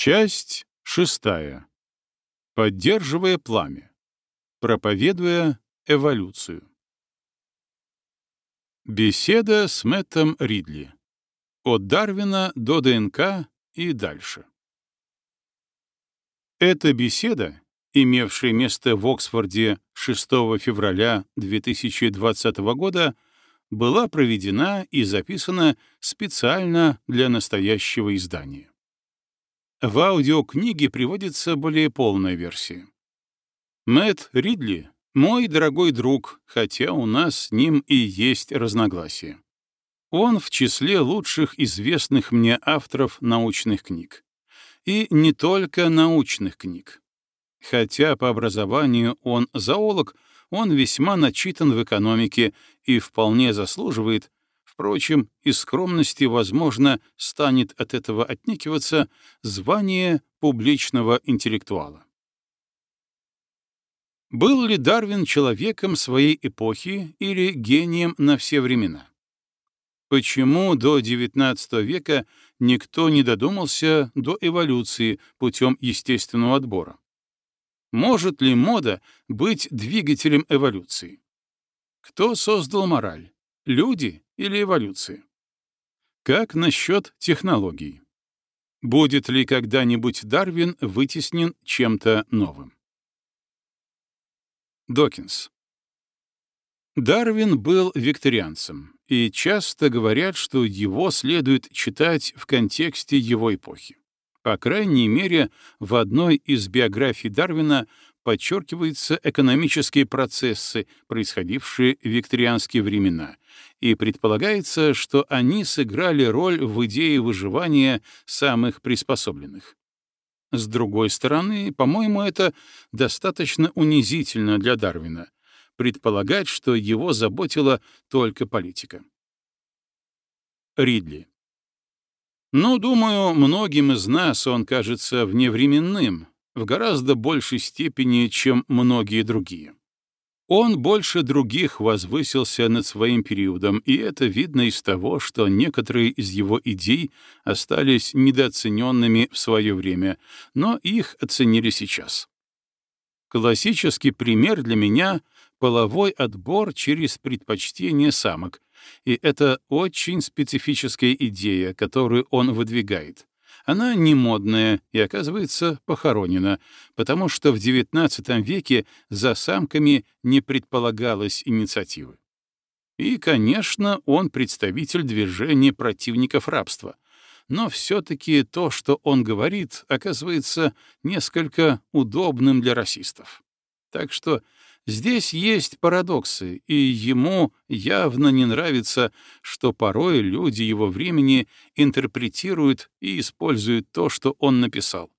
Часть шестая. Поддерживая пламя. Проповедуя эволюцию. Беседа с Мэттом Ридли. От Дарвина до ДНК и дальше. Эта беседа, имевшая место в Оксфорде 6 февраля 2020 года, была проведена и записана специально для настоящего издания. В аудиокниге приводится более полная версия. Мэтт Ридли — мой дорогой друг, хотя у нас с ним и есть разногласия. Он в числе лучших известных мне авторов научных книг. И не только научных книг. Хотя по образованию он зоолог, он весьма начитан в экономике и вполне заслуживает, впрочем, из скромности, возможно, станет от этого отнекиваться звание публичного интеллектуала. Был ли Дарвин человеком своей эпохи или гением на все времена? Почему до XIX века никто не додумался до эволюции путем естественного отбора? Может ли мода быть двигателем эволюции? Кто создал мораль? Люди или эволюция? Как насчет технологий? Будет ли когда-нибудь Дарвин вытеснен чем-то новым? Докинс. Дарвин был викторианцем, и часто говорят, что его следует читать в контексте его эпохи. По крайней мере, в одной из биографий Дарвина подчеркиваются экономические процессы, происходившие в викторианские времена, и предполагается, что они сыграли роль в идее выживания самых приспособленных. С другой стороны, по-моему, это достаточно унизительно для Дарвина — предполагать, что его заботила только политика. Ридли. Ну, думаю, многим из нас он кажется вневременным, в гораздо большей степени, чем многие другие. Он больше других возвысился над своим периодом, и это видно из того, что некоторые из его идей остались недооцененными в свое время, но их оценили сейчас. Классический пример для меня — половой отбор через предпочтение самок, и это очень специфическая идея, которую он выдвигает. Она не модная и, оказывается, похоронена, потому что в XIX веке за самками не предполагалось инициативы. И, конечно, он представитель движения противников рабства. Но все-таки то, что он говорит, оказывается несколько удобным для расистов. Так что Здесь есть парадоксы, и ему явно не нравится, что порой люди его времени интерпретируют и используют то, что он написал.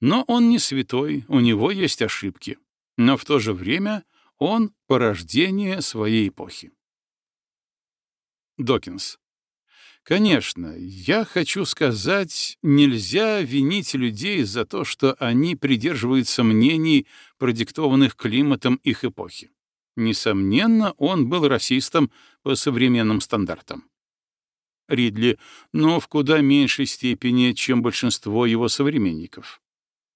Но он не святой, у него есть ошибки. Но в то же время он — порождение своей эпохи. Докинс. Конечно, я хочу сказать, нельзя винить людей за то, что они придерживаются мнений, продиктованных климатом их эпохи. Несомненно, он был расистом по современным стандартам. Ридли, но в куда меньшей степени, чем большинство его современников.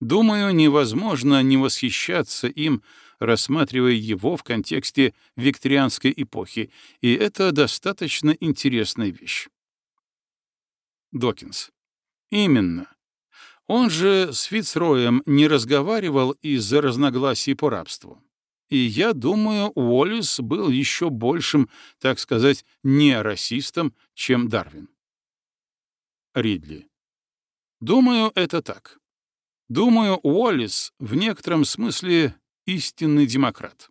Думаю, невозможно не восхищаться им, рассматривая его в контексте викторианской эпохи, и это достаточно интересная вещь. Докинс. Именно. Он же с Фицроем не разговаривал из-за разногласий по рабству. И я думаю, Уоллес был еще большим, так сказать, не расистом, чем Дарвин. Ридли. Думаю, это так. Думаю, Уоллес в некотором смысле истинный демократ.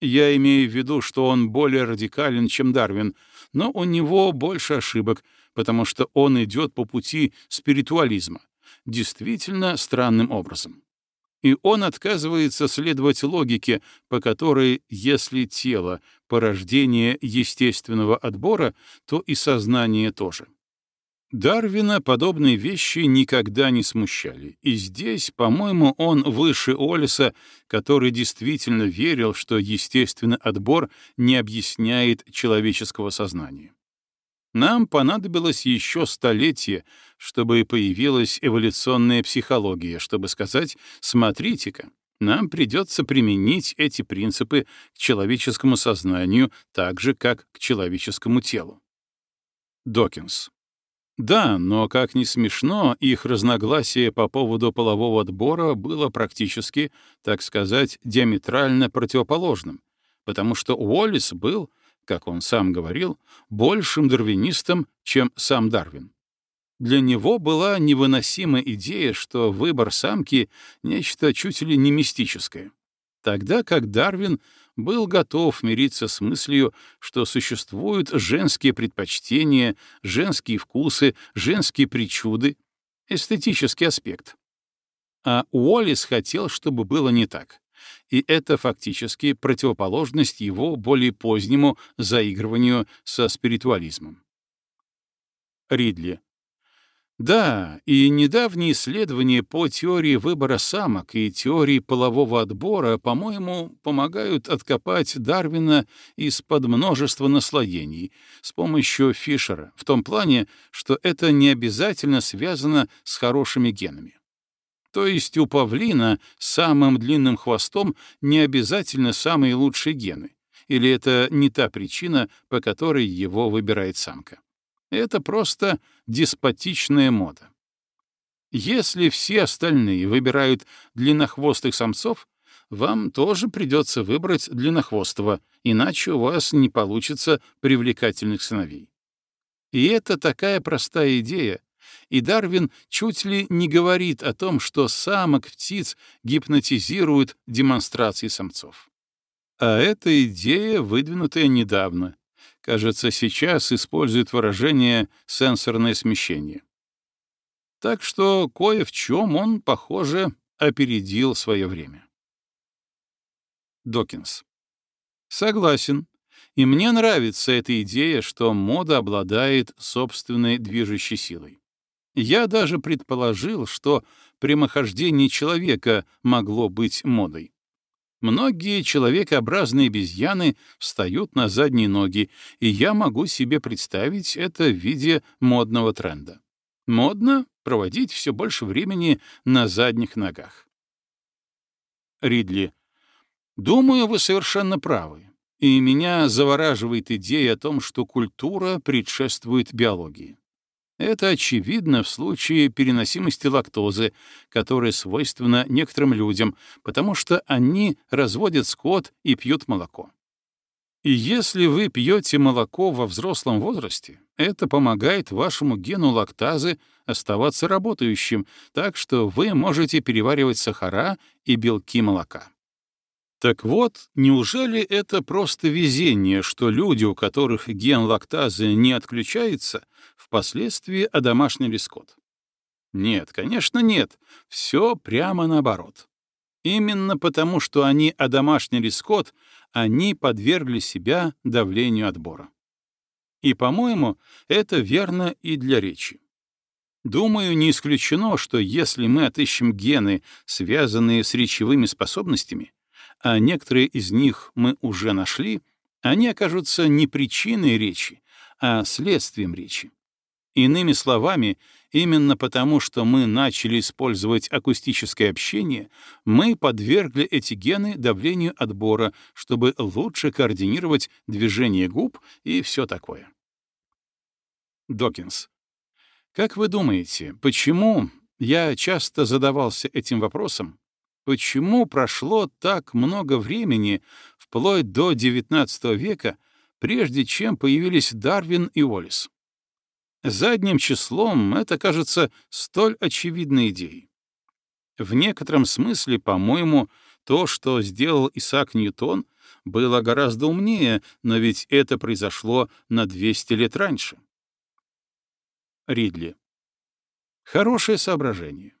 Я имею в виду, что он более радикален, чем Дарвин, но у него больше ошибок, потому что он идет по пути спиритуализма, действительно странным образом. И он отказывается следовать логике, по которой, если тело — порождение естественного отбора, то и сознание тоже. Дарвина подобные вещи никогда не смущали, и здесь, по-моему, он выше Олиса, который действительно верил, что естественный отбор не объясняет человеческого сознания. Нам понадобилось еще столетие, чтобы появилась эволюционная психология, чтобы сказать «смотрите-ка, нам придется применить эти принципы к человеческому сознанию так же, как к человеческому телу». Докинс. Да, но, как ни смешно, их разногласие по поводу полового отбора было практически, так сказать, диаметрально противоположным, потому что Уоллес был — как он сам говорил, большим дарвинистом, чем сам Дарвин. Для него была невыносима идея, что выбор самки — нечто чуть ли не мистическое, тогда как Дарвин был готов мириться с мыслью, что существуют женские предпочтения, женские вкусы, женские причуды, эстетический аспект. А Уоллес хотел, чтобы было не так и это фактически противоположность его более позднему заигрыванию со спиритуализмом. Ридли. Да, и недавние исследования по теории выбора самок и теории полового отбора, по-моему, помогают откопать Дарвина из-под множества наслоений с помощью Фишера, в том плане, что это не обязательно связано с хорошими генами. То есть у павлина с самым длинным хвостом не обязательно самые лучшие гены. Или это не та причина, по которой его выбирает самка. Это просто деспотичная мода. Если все остальные выбирают длиннохвостых самцов, вам тоже придется выбрать длиннохвостого, иначе у вас не получится привлекательных сыновей. И это такая простая идея, и Дарвин чуть ли не говорит о том, что самок птиц гипнотизируют демонстрации самцов. А эта идея, выдвинутая недавно, кажется, сейчас использует выражение «сенсорное смещение». Так что кое в чем он, похоже, опередил свое время. Докинс. Согласен. И мне нравится эта идея, что мода обладает собственной движущей силой. Я даже предположил, что прямохождение человека могло быть модой. Многие человекообразные обезьяны встают на задние ноги, и я могу себе представить это в виде модного тренда. Модно проводить все больше времени на задних ногах. Ридли. Думаю, вы совершенно правы. И меня завораживает идея о том, что культура предшествует биологии. Это очевидно в случае переносимости лактозы, которая свойственна некоторым людям, потому что они разводят скот и пьют молоко. И если вы пьете молоко во взрослом возрасте, это помогает вашему гену лактазы оставаться работающим, так что вы можете переваривать сахара и белки молока. Так вот, неужели это просто везение, что люди, у которых ген лактазы не отключается, впоследствии одомашнили скот? Нет, конечно, нет. Все прямо наоборот. Именно потому, что они одомашнили скот, они подвергли себя давлению отбора. И, по-моему, это верно и для речи. Думаю, не исключено, что если мы отыщем гены, связанные с речевыми способностями, а некоторые из них мы уже нашли, они окажутся не причиной речи, а следствием речи. Иными словами, именно потому, что мы начали использовать акустическое общение, мы подвергли эти гены давлению отбора, чтобы лучше координировать движение губ и все такое. Докинс. Как вы думаете, почему, я часто задавался этим вопросом, почему прошло так много времени, вплоть до XIX века, прежде чем появились Дарвин и Уоллес. Задним числом это кажется столь очевидной идеей. В некотором смысле, по-моему, то, что сделал Исаак Ньютон, было гораздо умнее, но ведь это произошло на 200 лет раньше. Ридли. Хорошее соображение.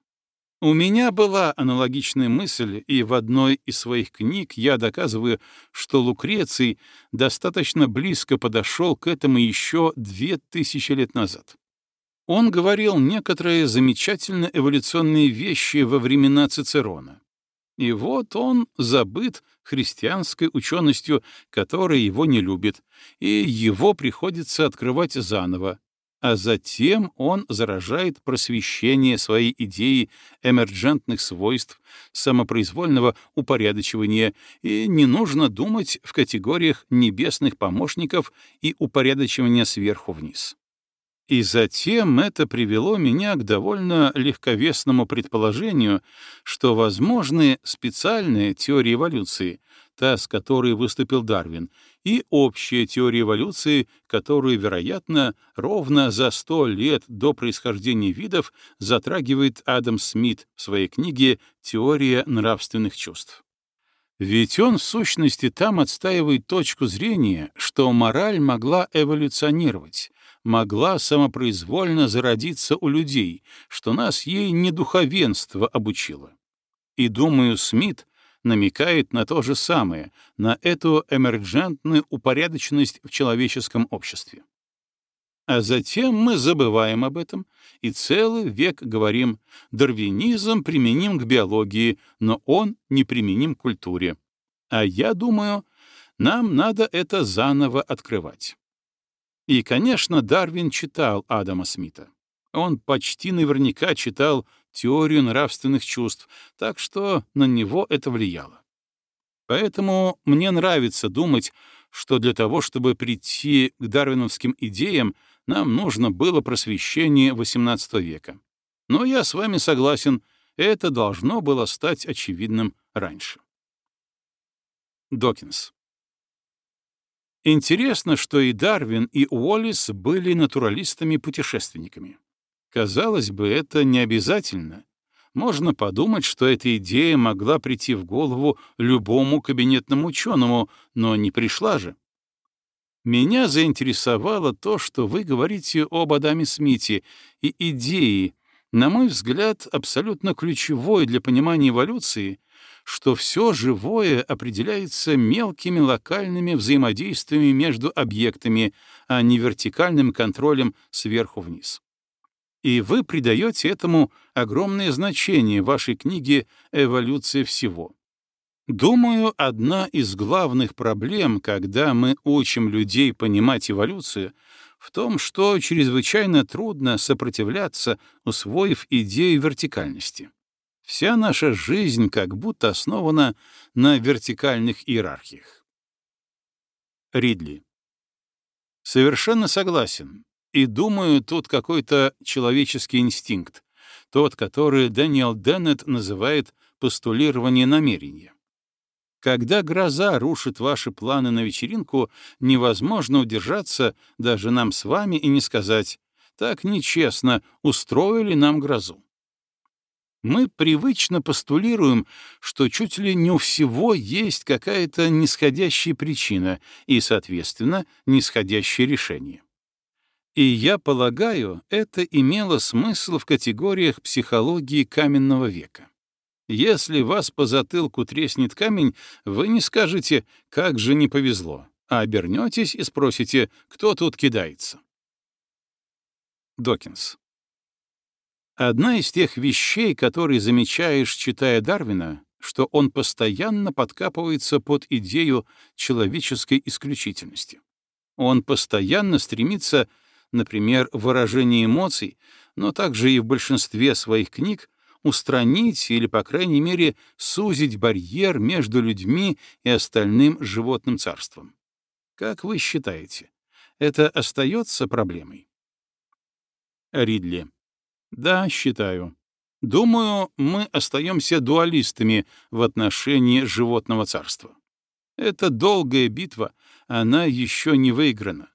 У меня была аналогичная мысль, и в одной из своих книг я доказываю, что Лукреций достаточно близко подошел к этому еще две тысячи лет назад. Он говорил некоторые замечательно эволюционные вещи во времена Цицерона. И вот он забыт христианской ученостью, которая его не любит, и его приходится открывать заново, а затем он заражает просвещение своей идеи эмерджентных свойств, самопроизвольного упорядочивания, и не нужно думать в категориях небесных помощников и упорядочивания сверху вниз. И затем это привело меня к довольно легковесному предположению, что возможны специальные теории эволюции, та, с которой выступил Дарвин, и общая теория эволюции, которую, вероятно, ровно за сто лет до происхождения видов затрагивает Адам Смит в своей книге «Теория нравственных чувств». Ведь он, в сущности, там отстаивает точку зрения, что мораль могла эволюционировать, могла самопроизвольно зародиться у людей, что нас ей не духовенство обучило. И, думаю, Смит намекает на то же самое, на эту эмерджентную упорядоченность в человеческом обществе. А затем мы забываем об этом и целый век говорим, дарвинизм применим к биологии, но он не применим к культуре. А я думаю, нам надо это заново открывать. И, конечно, Дарвин читал Адама Смита. Он почти наверняка читал теорию нравственных чувств, так что на него это влияло. Поэтому мне нравится думать, что для того, чтобы прийти к дарвиновским идеям, нам нужно было просвещение XVIII века. Но я с вами согласен, это должно было стать очевидным раньше. Докинс. Интересно, что и Дарвин, и Уоллес были натуралистами-путешественниками. Казалось бы, это не обязательно. Можно подумать, что эта идея могла прийти в голову любому кабинетному ученому, но не пришла же. Меня заинтересовало то, что вы говорите об Адаме Смите и идеи, на мой взгляд, абсолютно ключевой для понимания эволюции, что все живое определяется мелкими локальными взаимодействиями между объектами, а не вертикальным контролем сверху вниз. И вы придаете этому огромное значение в вашей книге «Эволюция всего». Думаю, одна из главных проблем, когда мы учим людей понимать эволюцию, в том, что чрезвычайно трудно сопротивляться, усвоив идею вертикальности. Вся наша жизнь как будто основана на вертикальных иерархиях. Ридли. Совершенно согласен. И думаю, тут какой-то человеческий инстинкт, тот, который Дэниел Деннет называет постулирование намерения. Когда гроза рушит ваши планы на вечеринку, невозможно удержаться даже нам с вами и не сказать «так нечестно, устроили нам грозу» мы привычно постулируем, что чуть ли не у всего есть какая-то нисходящая причина и, соответственно, нисходящее решение. И я полагаю, это имело смысл в категориях психологии каменного века. Если вас по затылку треснет камень, вы не скажете «как же не повезло», а обернетесь и спросите «кто тут кидается?». Докинс. Одна из тех вещей, которые замечаешь, читая Дарвина, что он постоянно подкапывается под идею человеческой исключительности. Он постоянно стремится, например, в выражении эмоций, но также и в большинстве своих книг, устранить или, по крайней мере, сузить барьер между людьми и остальным животным царством. Как вы считаете, это остается проблемой? Ридли. Да, считаю. Думаю, мы остаемся дуалистами в отношении животного царства. Это долгая битва, она еще не выиграна.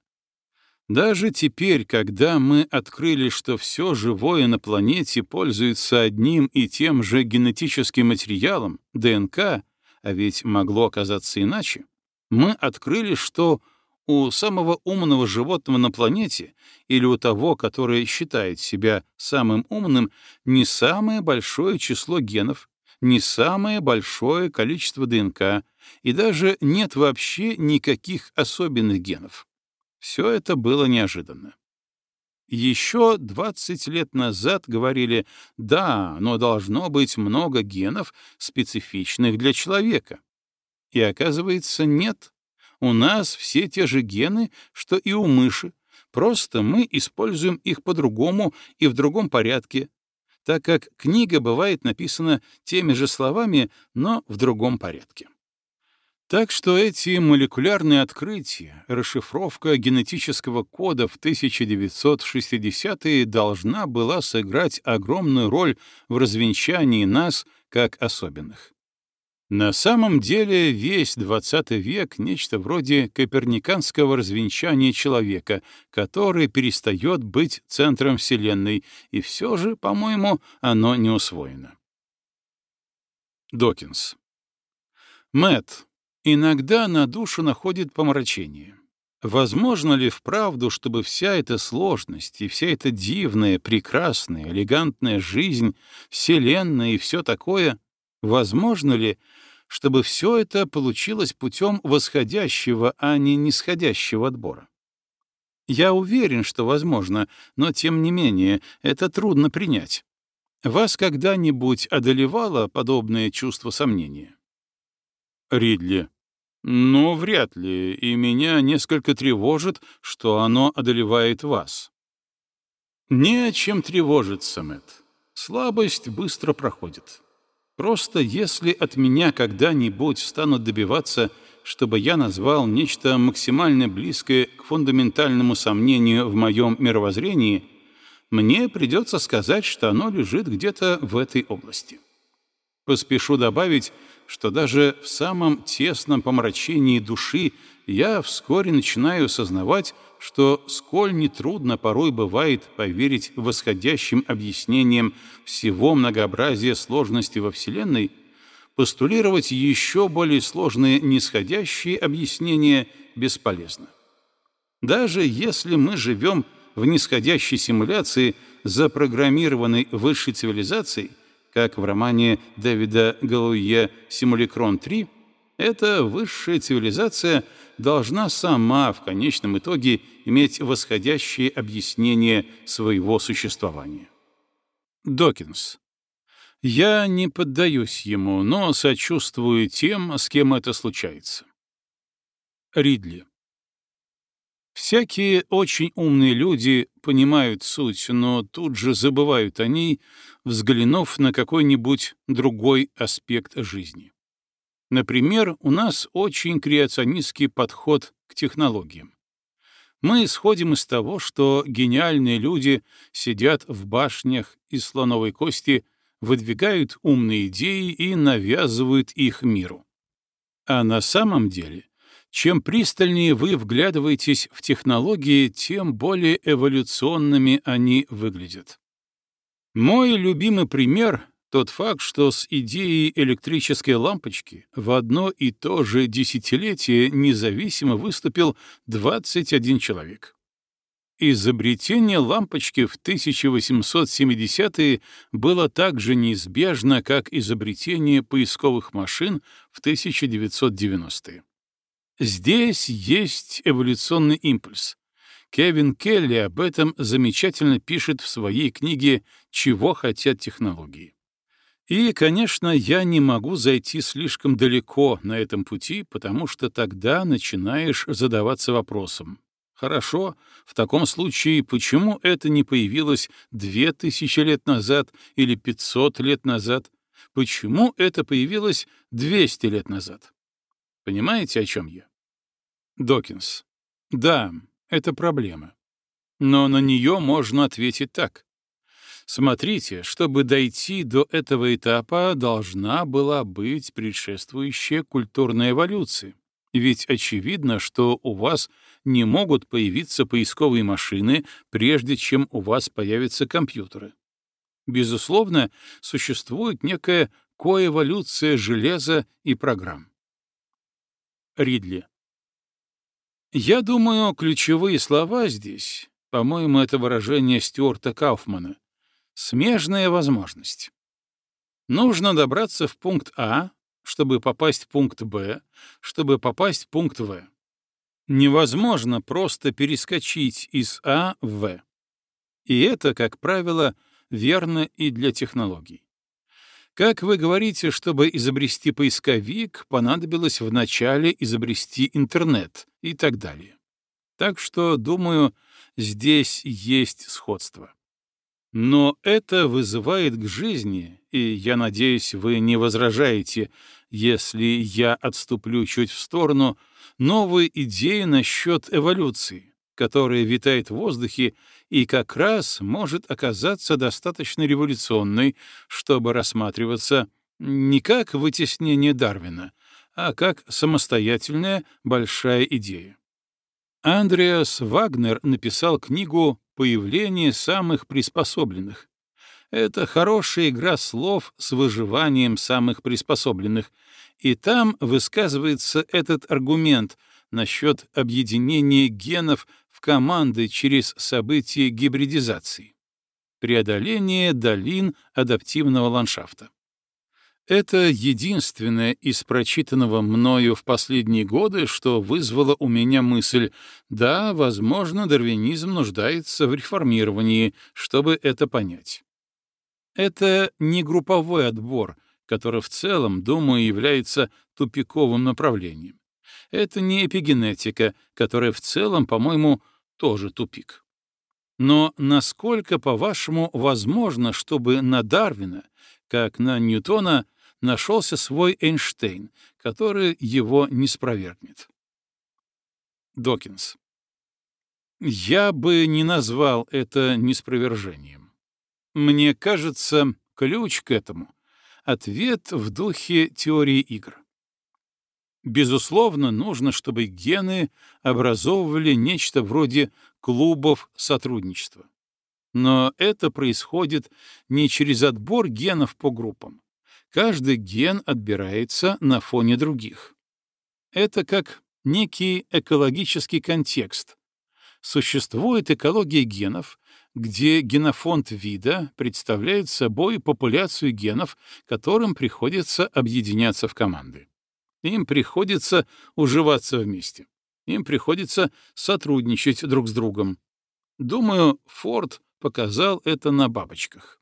Даже теперь, когда мы открыли, что все живое на планете пользуется одним и тем же генетическим материалом, ДНК, а ведь могло оказаться иначе, мы открыли, что у самого умного животного на планете или у того, которое считает себя самым умным, не самое большое число генов, не самое большое количество ДНК, и даже нет вообще никаких особенных генов. Все это было неожиданно. Еще 20 лет назад говорили, да, но должно быть много генов, специфичных для человека. И оказывается, нет. У нас все те же гены, что и у мыши, просто мы используем их по-другому и в другом порядке, так как книга бывает написана теми же словами, но в другом порядке. Так что эти молекулярные открытия, расшифровка генетического кода в 1960-е должна была сыграть огромную роль в развенчании нас как особенных. На самом деле весь XX век — нечто вроде коперниканского развенчания человека, который перестает быть центром Вселенной, и все же, по-моему, оно не усвоено. Докинс. Мэтт, Иногда на душу находит помрачение. Возможно ли вправду, чтобы вся эта сложность и вся эта дивная, прекрасная, элегантная жизнь, вселенная и все такое, возможно ли, чтобы все это получилось путем восходящего, а не нисходящего отбора? Я уверен, что возможно, но тем не менее это трудно принять. Вас когда-нибудь одолевало подобное чувство сомнения? Ридли. «Ну, вряд ли, и меня несколько тревожит, что оно одолевает вас». «Не о чем тревожиться, Мэтт. Слабость быстро проходит. Просто если от меня когда-нибудь станут добиваться, чтобы я назвал нечто максимально близкое к фундаментальному сомнению в моем мировоззрении, мне придется сказать, что оно лежит где-то в этой области. Поспешу добавить, что даже в самом тесном помрачении души я вскоре начинаю осознавать, что сколь нетрудно порой бывает поверить восходящим объяснениям всего многообразия сложности во Вселенной, постулировать еще более сложные нисходящие объяснения бесполезно. Даже если мы живем в нисходящей симуляции, запрограммированной высшей цивилизацией, как в романе Дэвида Галуе «Симуликрон 3», эта высшая цивилизация должна сама в конечном итоге иметь восходящее объяснение своего существования. Докинс. Я не поддаюсь ему, но сочувствую тем, с кем это случается. Ридли. Всякие очень умные люди понимают суть, но тут же забывают о ней, взглянув на какой-нибудь другой аспект жизни. Например, у нас очень креационистский подход к технологиям. Мы исходим из того, что гениальные люди сидят в башнях из слоновой кости, выдвигают умные идеи и навязывают их миру. А на самом деле чем пристальнее вы вглядываетесь в технологии, тем более эволюционными они выглядят. Мой любимый пример — тот факт, что с идеей электрической лампочки в одно и то же десятилетие независимо выступил 21 человек. Изобретение лампочки в 1870-е было так же неизбежно, как изобретение поисковых машин в 1990-е. Здесь есть эволюционный импульс. Кевин Келли об этом замечательно пишет в своей книге «Чего хотят технологии». И, конечно, я не могу зайти слишком далеко на этом пути, потому что тогда начинаешь задаваться вопросом. Хорошо, в таком случае почему это не появилось две тысячи лет назад или пятьсот лет назад? Почему это появилось двести лет назад? Понимаете, о чем я? Докинс. Да, это проблема. Но на нее можно ответить так. Смотрите, чтобы дойти до этого этапа, должна была быть предшествующая культурная эволюция. Ведь очевидно, что у вас не могут появиться поисковые машины, прежде чем у вас появятся компьютеры. Безусловно, существует некая коэволюция железа и программ. Ридли. Я думаю, ключевые слова здесь, по-моему, это выражение Стюарта Кауфмана, смежная возможность. Нужно добраться в пункт А, чтобы попасть в пункт Б, чтобы попасть в пункт В. Невозможно просто перескочить из А в В. И это, как правило, верно и для технологий. Как вы говорите, чтобы изобрести поисковик, понадобилось вначале изобрести интернет и так далее. Так что, думаю, здесь есть сходство. Но это вызывает к жизни, и я надеюсь, вы не возражаете, если я отступлю чуть в сторону, новые идеи насчет эволюции, которая витает в воздухе и как раз может оказаться достаточно революционной, чтобы рассматриваться не как вытеснение Дарвина, а как самостоятельная большая идея. Андреас Вагнер написал книгу «Появление самых приспособленных». Это хорошая игра слов с выживанием самых приспособленных, и там высказывается этот аргумент насчет объединения генов в команды через события гибридизации, преодоление долин адаптивного ландшафта. Это единственное из прочитанного мною в последние годы, что вызвало у меня мысль, да, возможно, дарвинизм нуждается в реформировании, чтобы это понять. Это не групповой отбор, который в целом, думаю, является тупиковым направлением. Это не эпигенетика, которая в целом, по-моему, тоже тупик. Но насколько, по-вашему, возможно, чтобы на Дарвина, как на Ньютона, нашелся свой Эйнштейн, который его не спровергнет. Докинс. Я бы не назвал это неспровержением. Мне кажется, ключ к этому — ответ в духе теории игр. Безусловно, нужно, чтобы гены образовывали нечто вроде клубов сотрудничества. Но это происходит не через отбор генов по группам, Каждый ген отбирается на фоне других. Это как некий экологический контекст. Существует экология генов, где генофонд вида представляет собой популяцию генов, которым приходится объединяться в команды. Им приходится уживаться вместе. Им приходится сотрудничать друг с другом. Думаю, Форд показал это на бабочках.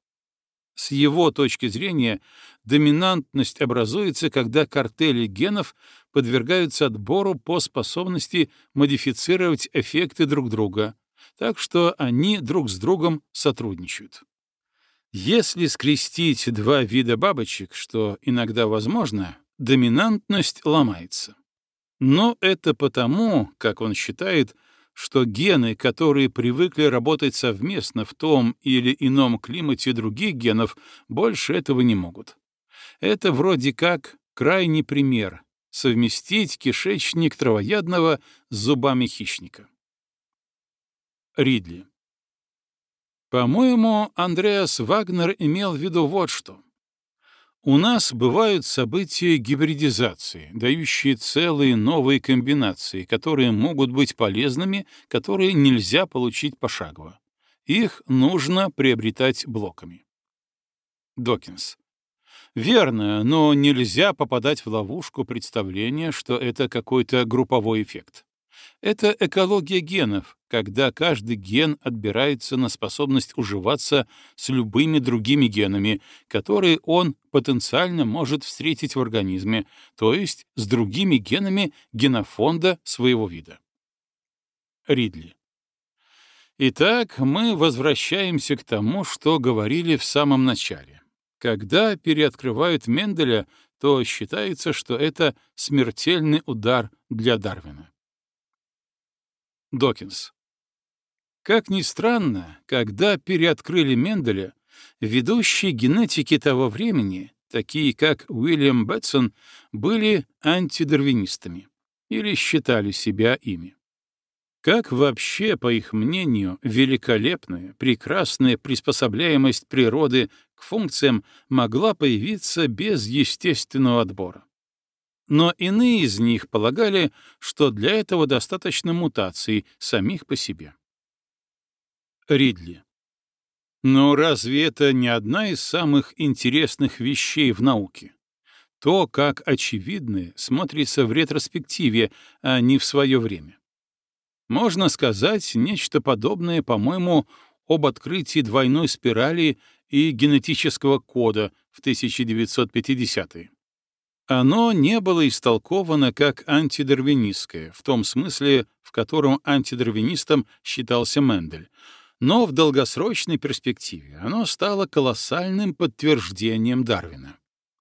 С его точки зрения, доминантность образуется, когда картели генов подвергаются отбору по способности модифицировать эффекты друг друга, так что они друг с другом сотрудничают. Если скрестить два вида бабочек, что иногда возможно, доминантность ломается. Но это потому, как он считает, что гены, которые привыкли работать совместно в том или ином климате других генов, больше этого не могут. Это вроде как крайний пример — совместить кишечник травоядного с зубами хищника. Ридли. По-моему, Андреас Вагнер имел в виду вот что — у нас бывают события гибридизации, дающие целые новые комбинации, которые могут быть полезными, которые нельзя получить пошагово. Их нужно приобретать блоками. Докинс. Верно, но нельзя попадать в ловушку представления, что это какой-то групповой эффект. Это экология генов, когда каждый ген отбирается на способность уживаться с любыми другими генами, которые он потенциально может встретить в организме, то есть с другими генами генофонда своего вида. Ридли. Итак, мы возвращаемся к тому, что говорили в самом начале. Когда переоткрывают Менделя, то считается, что это смертельный удар для Дарвина. Докинс. Как ни странно, когда переоткрыли Менделя, ведущие генетики того времени, такие как Уильям Бэтсон, были антидарвинистами или считали себя ими. Как вообще, по их мнению, великолепная, прекрасная приспособляемость природы к функциям могла появиться без естественного отбора? Но иные из них полагали, что для этого достаточно мутаций самих по себе. Ридли. Но разве это не одна из самых интересных вещей в науке? То, как очевидное смотрится в ретроспективе, а не в свое время. Можно сказать нечто подобное, по-моему, об открытии двойной спирали и генетического кода в 1950-е. Оно не было истолковано как антидарвинистское, в том смысле, в котором антидарвинистом считался Мендель, но в долгосрочной перспективе оно стало колоссальным подтверждением Дарвина.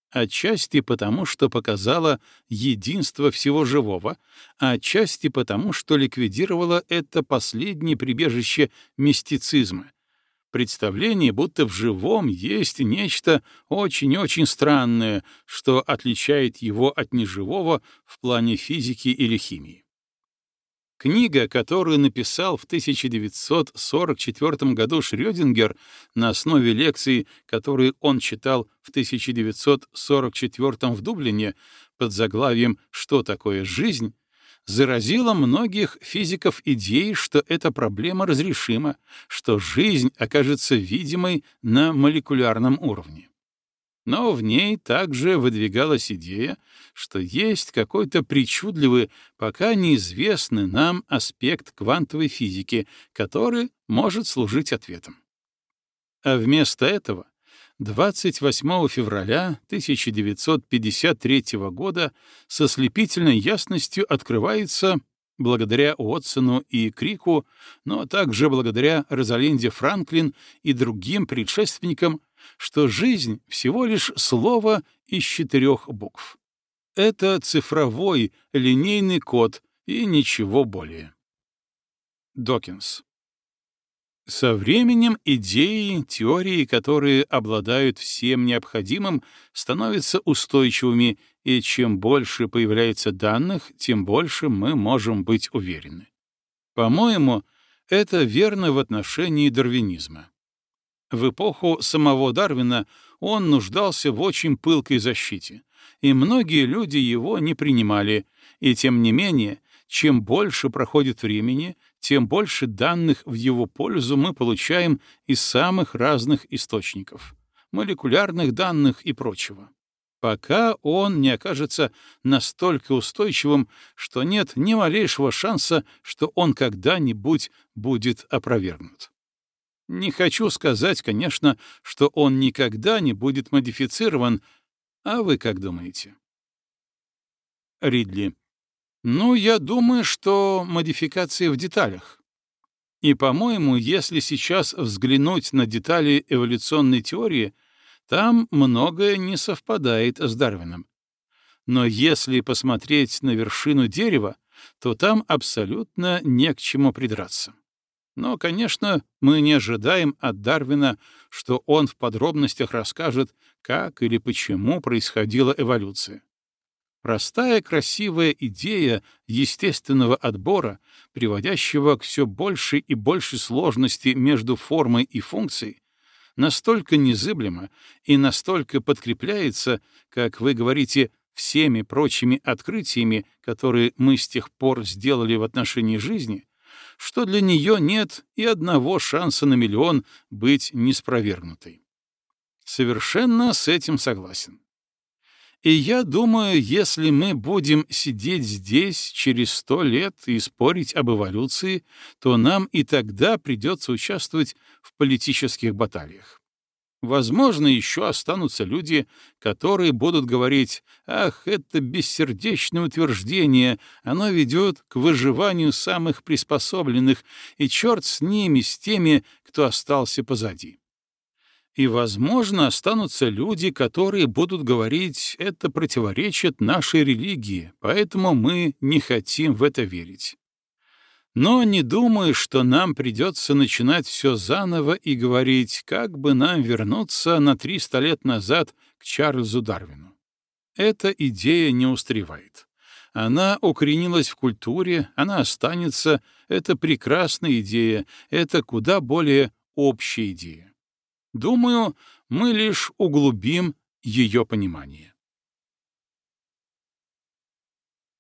Отчасти потому, что показало единство всего живого, а отчасти потому, что ликвидировало это последнее прибежище мистицизма, представление, будто в живом есть нечто очень-очень странное, что отличает его от неживого в плане физики или химии. Книга, которую написал в 1944 году Шрёдингер на основе лекций, которые он читал в 1944 в Дублине под заглавием «Что такое жизнь?», заразила многих физиков идеей, что эта проблема разрешима, что жизнь окажется видимой на молекулярном уровне. Но в ней также выдвигалась идея, что есть какой-то причудливый, пока неизвестный нам аспект квантовой физики, который может служить ответом. А вместо этого 28 февраля 1953 года со слепительной ясностью открывается, благодаря Уотсону и Крику, но также благодаря Розалинде Франклин и другим предшественникам, что жизнь — всего лишь слово из четырех букв. Это цифровой линейный код и ничего более. Докинс. Со временем идеи, теории, которые обладают всем необходимым, становятся устойчивыми, и чем больше появляется данных, тем больше мы можем быть уверены. По-моему, это верно в отношении дарвинизма. В эпоху самого Дарвина он нуждался в очень пылкой защите, и многие люди его не принимали, и тем не менее, чем больше проходит времени, тем больше данных в его пользу мы получаем из самых разных источников — молекулярных данных и прочего пока он не окажется настолько устойчивым, что нет ни малейшего шанса, что он когда-нибудь будет опровергнут. Не хочу сказать, конечно, что он никогда не будет модифицирован, а вы как думаете? Ридли. Ну, я думаю, что модификации в деталях. И, по-моему, если сейчас взглянуть на детали эволюционной теории, там многое не совпадает с Дарвином. Но если посмотреть на вершину дерева, то там абсолютно не к чему придраться. Но, конечно, мы не ожидаем от Дарвина, что он в подробностях расскажет, как или почему происходила эволюция. Простая красивая идея естественного отбора, приводящего к все большей и большей сложности между формой и функцией, настолько незыблема и настолько подкрепляется, как вы говорите, всеми прочими открытиями, которые мы с тех пор сделали в отношении жизни, что для нее нет и одного шанса на миллион быть неспровергнутой. Совершенно с этим согласен. И я думаю, если мы будем сидеть здесь через сто лет и спорить об эволюции, то нам и тогда придется участвовать в политических баталиях. Возможно, еще останутся люди, которые будут говорить, «Ах, это бессердечное утверждение, оно ведет к выживанию самых приспособленных, и черт с ними, с теми, кто остался позади». И, возможно, останутся люди, которые будут говорить, это противоречит нашей религии, поэтому мы не хотим в это верить. Но не думаю, что нам придется начинать все заново и говорить, как бы нам вернуться на 300 лет назад к Чарльзу Дарвину. Эта идея не устаревает. Она укоренилась в культуре, она останется, это прекрасная идея, это куда более общая идея. Думаю, мы лишь углубим ее понимание.